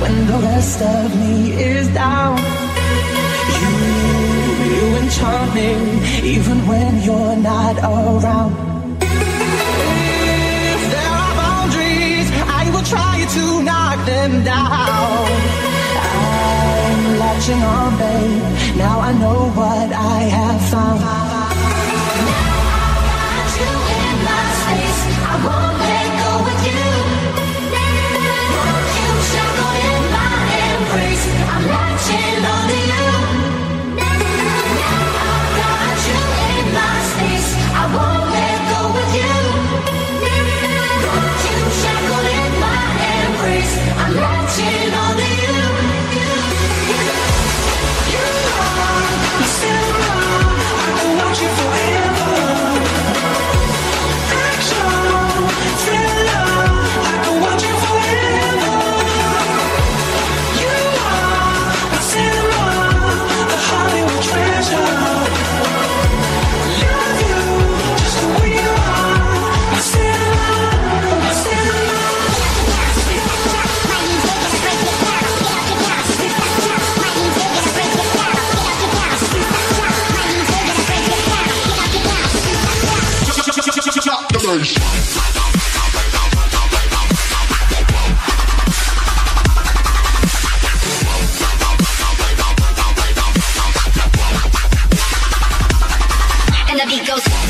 when the rest of me is down. You, you enchant me even when you're not around. If there are boundaries, I will try to knock them down. I'm latching on, babe. Now I station. and the beat goes.